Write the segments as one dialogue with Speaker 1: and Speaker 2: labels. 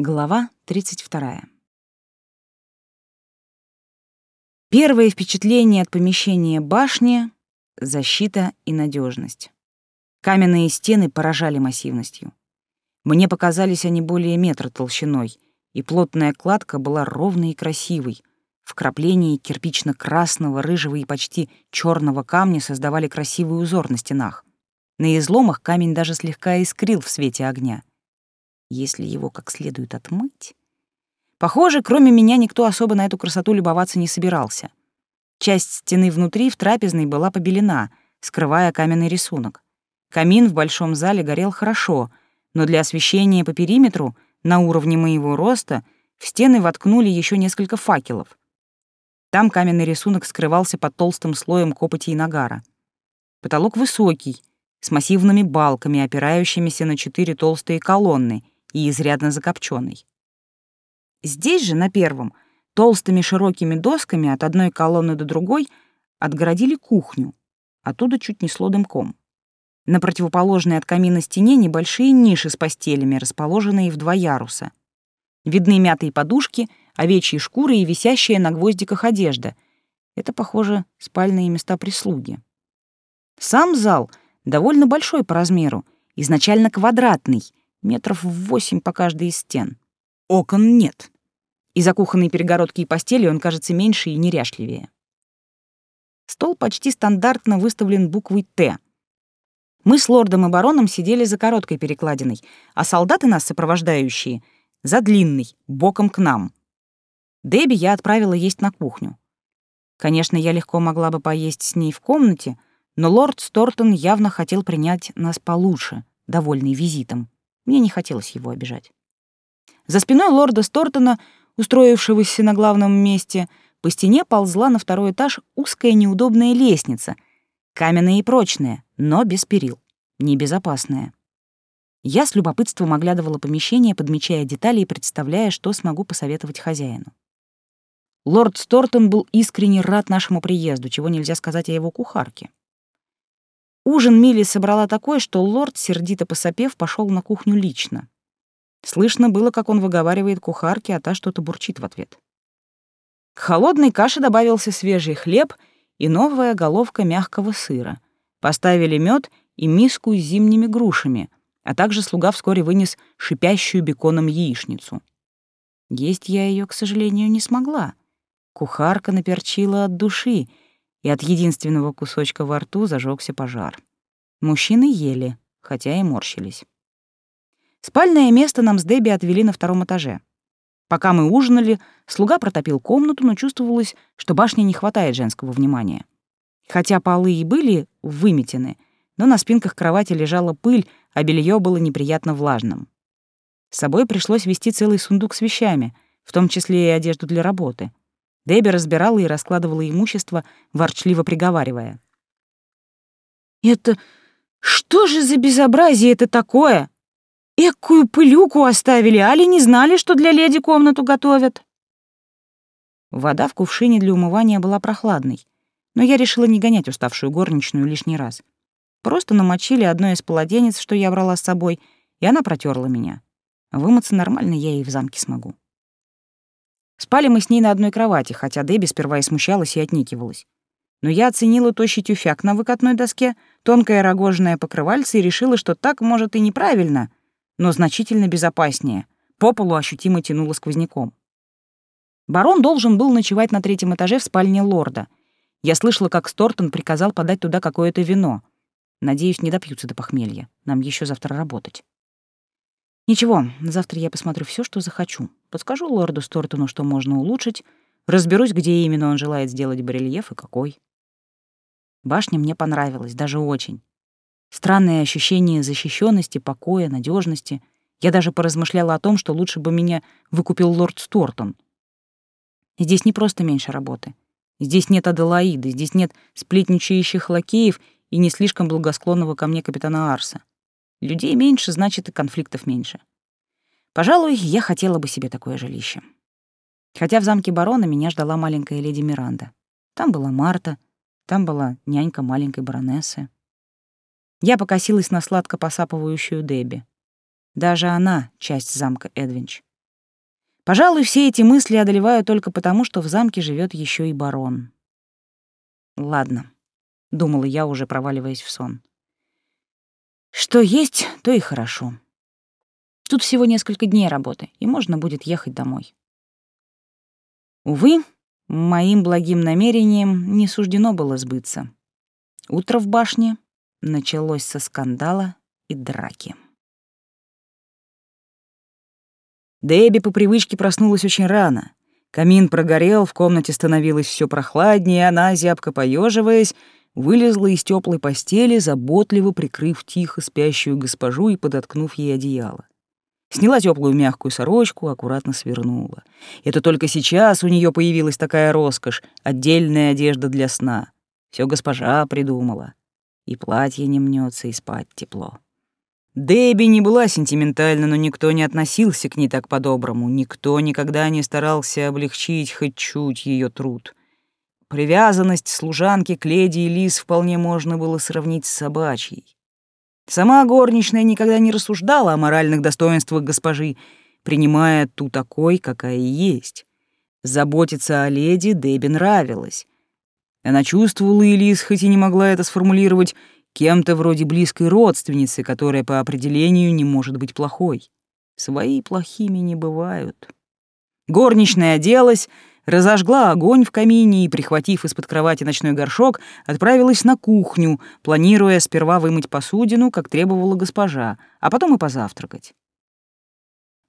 Speaker 1: Глава 32. Первое впечатление от помещения башни — защита и надежность. Каменные стены поражали массивностью. Мне показались они более метра толщиной, и плотная кладка была ровной и красивой. Вкрапления кирпично-красного, рыжего и почти черного камня создавали красивый узор на стенах. На изломах камень даже слегка искрил в свете огня если его как следует отмыть. Похоже, кроме меня никто особо на эту красоту любоваться не собирался. Часть стены внутри в трапезной была побелена, скрывая каменный рисунок. Камин в большом зале горел хорошо, но для освещения по периметру, на уровне моего роста, в стены воткнули еще несколько факелов. Там каменный рисунок скрывался под толстым слоем копоти и нагара. Потолок высокий, с массивными балками, опирающимися на четыре толстые колонны — и изрядно закопченный. Здесь же, на первом, толстыми широкими досками от одной колонны до другой отгородили кухню, оттуда чуть несло дымком. На противоположной от камина стене небольшие ниши с постелями, расположенные в два яруса. Видны мятые подушки, овечьи шкуры и висящая на гвоздиках одежда. Это, похоже, спальные места прислуги. Сам зал довольно большой по размеру, изначально квадратный, метров восемь по каждой из стен. Окон нет. Из-за кухонной перегородки и постели он кажется меньше и неряшливее. Стол почти стандартно выставлен буквой «Т». Мы с лордом и бароном сидели за короткой перекладиной, а солдаты нас сопровождающие — за длинной, боком к нам. Дебби я отправила есть на кухню. Конечно, я легко могла бы поесть с ней в комнате, но лорд Стортон явно хотел принять нас получше, довольный визитом. Мне не хотелось его обижать. За спиной лорда Стортона, устроившегося на главном месте, по стене ползла на второй этаж узкая неудобная лестница, каменная и прочная, но без перил, небезопасная. Я с любопытством оглядывала помещение, подмечая детали и представляя, что смогу посоветовать хозяину. Лорд Стортон был искренне рад нашему приезду, чего нельзя сказать о его кухарке. Ужин Милли собрала такой, что лорд, сердито посопев, пошел на кухню лично. Слышно было, как он выговаривает кухарке, а та что-то бурчит в ответ. К холодной каше добавился свежий хлеб и новая головка мягкого сыра. Поставили мед и миску с зимними грушами, а также слуга вскоре вынес шипящую беконом яичницу. Есть я ее, к сожалению, не смогла. Кухарка наперчила от души — и от единственного кусочка во рту зажегся пожар. Мужчины ели, хотя и морщились. Спальное место нам с Дебби отвели на втором этаже. Пока мы ужинали, слуга протопил комнату, но чувствовалось, что башне не хватает женского внимания. Хотя полы и были выметены, но на спинках кровати лежала пыль, а белье было неприятно влажным. С собой пришлось вести целый сундук с вещами, в том числе и одежду для работы. Дебби разбирала и раскладывала имущество, ворчливо приговаривая. «Это что же за безобразие это такое? Экую пылюку оставили, али не знали, что для леди комнату готовят?» Вода в кувшине для умывания была прохладной, но я решила не гонять уставшую горничную лишний раз. Просто намочили одно из полотенец, что я брала с собой, и она протерла меня. Вымыться нормально я и в замке смогу. Спали мы с ней на одной кровати, хотя Дебби сперва и смущалась и отникивалась. Но я оценила тощий тюфяк на выкатной доске, тонкое рогожное покрывальце и решила, что так, может, и неправильно, но значительно безопаснее. По полу ощутимо тянуло сквозняком. Барон должен был ночевать на третьем этаже в спальне лорда. Я слышала, как Стортон приказал подать туда какое-то вино. Надеюсь, не допьются до похмелья. Нам еще завтра работать. Ничего, завтра я посмотрю все, что захочу. Подскажу лорду Стортону, что можно улучшить, разберусь, где именно он желает сделать барельеф и какой. Башня мне понравилась, даже очень. Странное ощущение защищенности, покоя, надежности. Я даже поразмышляла о том, что лучше бы меня выкупил лорд Стортон. Здесь не просто меньше работы. Здесь нет Аделаиды, здесь нет сплетничающих лакеев и не слишком благосклонного ко мне капитана Арса. Людей меньше, значит, и конфликтов меньше. Пожалуй, я хотела бы себе такое жилище. Хотя в замке барона меня ждала маленькая леди Миранда. Там была Марта, там была нянька маленькой баронессы. Я покосилась на сладко посапывающую Дебби. Даже она — часть замка Эдвинч. Пожалуй, все эти мысли одолеваю только потому, что в замке живет еще и барон. Ладно, — думала я, уже проваливаясь в сон. Что есть, то и хорошо. Тут всего несколько дней работы, и можно будет ехать домой. Увы, моим благим намерением не суждено было сбыться. Утро в башне началось со скандала и драки. Дебби по привычке проснулась очень рано. Камин прогорел, в комнате становилось все прохладнее, она, зябко поеживаясь, вылезла из теплой постели, заботливо прикрыв тихо спящую госпожу и подоткнув ей одеяло. Сняла теплую мягкую сорочку, аккуратно свернула. Это только сейчас у нее появилась такая роскошь, отдельная одежда для сна. Все госпожа придумала. И платье не мнется, и спать тепло. Дебби не была сентиментальна, но никто не относился к ней так по-доброму, никто никогда не старался облегчить хоть чуть ее труд. Привязанность служанки к леди и лис вполне можно было сравнить с собачьей. Сама горничная никогда не рассуждала о моральных достоинствах госпожи, принимая ту такой, какая есть. Заботиться о леди Дебби нравилось. Она чувствовала Элис, хоть и не могла это сформулировать, кем-то вроде близкой родственницы, которая по определению не может быть плохой. Свои плохими не бывают. Горничная оделась, разожгла огонь в камине и, прихватив из-под кровати ночной горшок, отправилась на кухню, планируя сперва вымыть посудину, как требовала госпожа, а потом и позавтракать.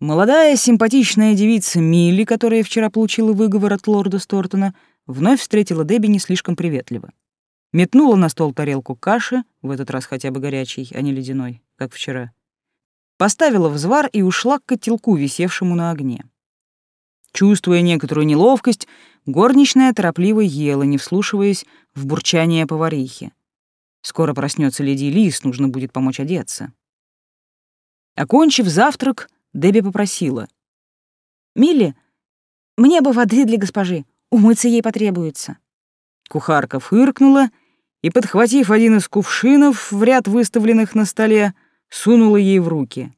Speaker 1: Молодая симпатичная девица Милли, которая вчера получила выговор от лорда Стортона, вновь встретила Дебби не слишком приветливо. Метнула на стол тарелку каши, в этот раз хотя бы горячей, а не ледяной, как вчера. Поставила взвар и ушла к котелку, висевшему на огне. Чувствуя некоторую неловкость, горничная торопливо ела, не вслушиваясь в бурчание поварихи. Скоро проснется леди Лис, нужно будет помочь одеться. Окончив завтрак, Дебби попросила. «Милли, мне бы воды для госпожи, умыться ей потребуется». Кухарка фыркнула и, подхватив один из кувшинов в ряд выставленных на столе, сунула ей в руки.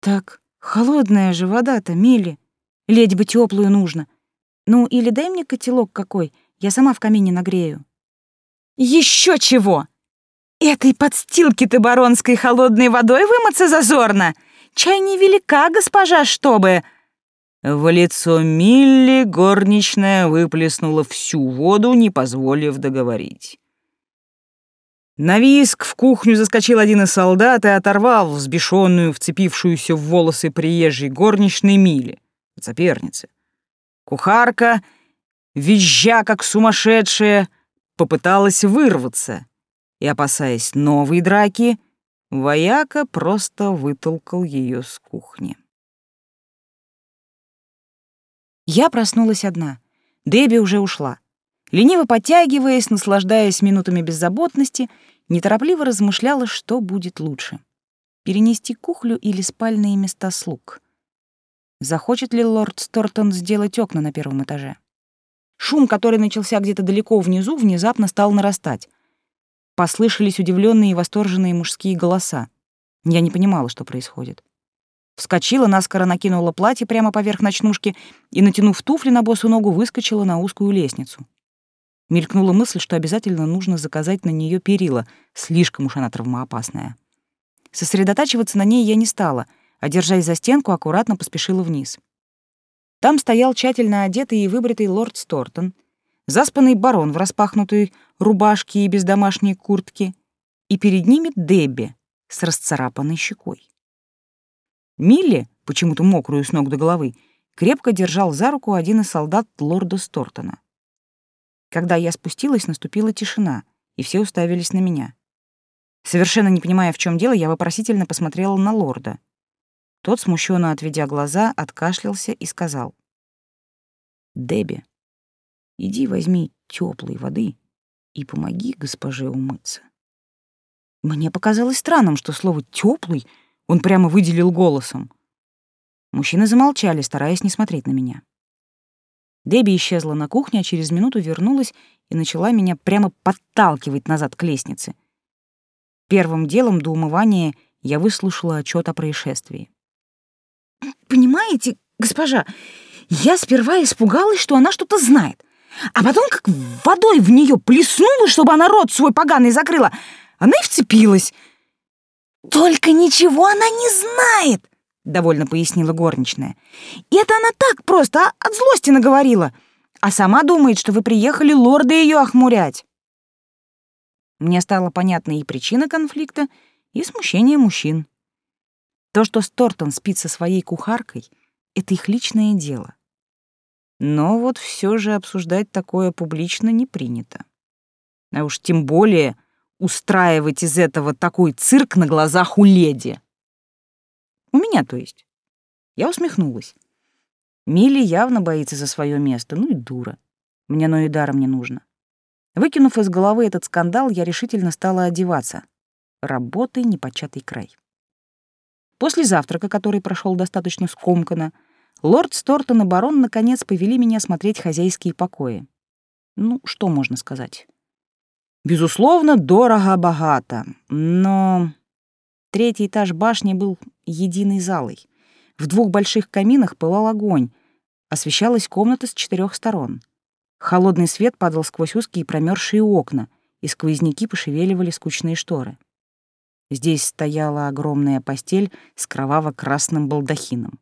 Speaker 1: «Так холодная же вода-то, Милли. Ледь бы теплую нужно. Ну, или дай мне котелок какой, я сама в камине нагрею. Еще чего! Этой подстилки-то баронской холодной водой вымыться зазорно! Чай невелика, госпожа, чтобы...» В лицо Милли горничная выплеснула всю воду, не позволив договорить. На виск в кухню заскочил один из солдат и оторвал взбешенную, вцепившуюся в волосы приезжей горничной Милли соперницы. Кухарка, визжа как сумасшедшая, попыталась вырваться, и, опасаясь новой драки, вояка просто вытолкал ее с кухни. Я проснулась одна. Дебби уже ушла. Лениво подтягиваясь, наслаждаясь минутами беззаботности, неторопливо размышляла, что будет лучше — перенести кухлю или спальные места слуг — захочет ли лорд Стортон сделать окна на первом этаже. Шум, который начался где-то далеко внизу, внезапно стал нарастать. Послышались удивленные и восторженные мужские голоса. Я не понимала, что происходит. Вскочила, наскоро накинула платье прямо поверх ночнушки и, натянув туфли на босу ногу, выскочила на узкую лестницу. Мелькнула мысль, что обязательно нужно заказать на нее перила, слишком уж она травмоопасная. Сосредотачиваться на ней я не стала — а, держась за стенку, аккуратно поспешила вниз. Там стоял тщательно одетый и выбритый лорд Стортон, заспанный барон в распахнутой рубашке и без домашней куртки, и перед ними Дебби с расцарапанной щекой. Милли, почему-то мокрую с ног до головы, крепко держал за руку один из солдат лорда Стортона. Когда я спустилась, наступила тишина, и все уставились на меня. Совершенно не понимая, в чем дело, я вопросительно посмотрела на лорда — тот, смущенно отведя глаза, откашлялся и сказал. «Дебби, иди возьми теплой воды и помоги госпоже умыться». Мне показалось странным, что слово «теплый» он прямо выделил голосом. Мужчины замолчали, стараясь не смотреть на меня. Дебби исчезла на кухне, а через минуту вернулась и начала меня прямо подталкивать назад к лестнице. Первым делом до умывания я выслушала отчет о происшествии. Понимаете, госпожа, я сперва испугалась, что она что-то знает, а потом как водой в нее плеснула, чтобы она рот свой поганый закрыла, она и вцепилась. «Только ничего она не знает!» — довольно пояснила горничная. «И это она так просто, а, от злости наговорила, а сама думает, что вы приехали лорда ее охмурять». Мне стала понятна и причина конфликта, и смущение мужчин. То, что Стортон спит со своей кухаркой, — это их личное дело. Но вот все же обсуждать такое публично не принято. А уж тем более устраивать из этого такой цирк на глазах у леди. У меня, то есть. Я усмехнулась. Милли явно боится за свое место, ну и дура. Мне оно и даром не нужно. Выкинув из головы этот скандал, я решительно стала одеваться. Работай непочатый край. После завтрака, который прошел достаточно скомканно, лорд Стортон и барон наконец повели меня смотреть хозяйские покои. Ну, что можно сказать? Безусловно, дорого-богато, но третий этаж башни был единой залой. В двух больших каминах пылал огонь, освещалась комната с четырех сторон. Холодный свет падал сквозь узкие промерзшие окна, и сквозняки пошевеливали скучные шторы. Здесь стояла огромная постель с кроваво-красным балдахином.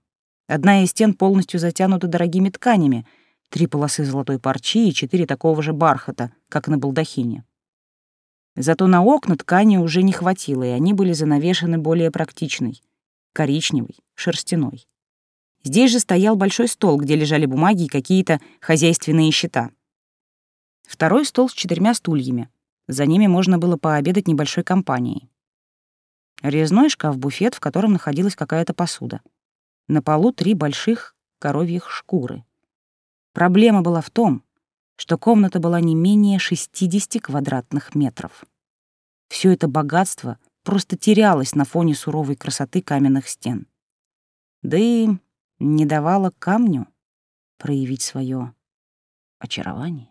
Speaker 1: Одна из стен полностью затянута дорогими тканями, три полосы золотой парчи и четыре такого же бархата, как на балдахине. Зато на окна ткани уже не хватило, и они были занавешены более практичной, коричневой, шерстяной. Здесь же стоял большой стол, где лежали бумаги и какие-то хозяйственные счета. Второй стол с четырьмя стульями. За ними можно было пообедать небольшой компанией. Резной шкаф-буфет, в котором находилась какая-то посуда. На полу три больших коровьих шкуры. Проблема была в том, что комната была не менее 60 квадратных метров. Все это богатство просто терялось на фоне суровой красоты каменных стен. Да и не давало камню проявить свое очарование.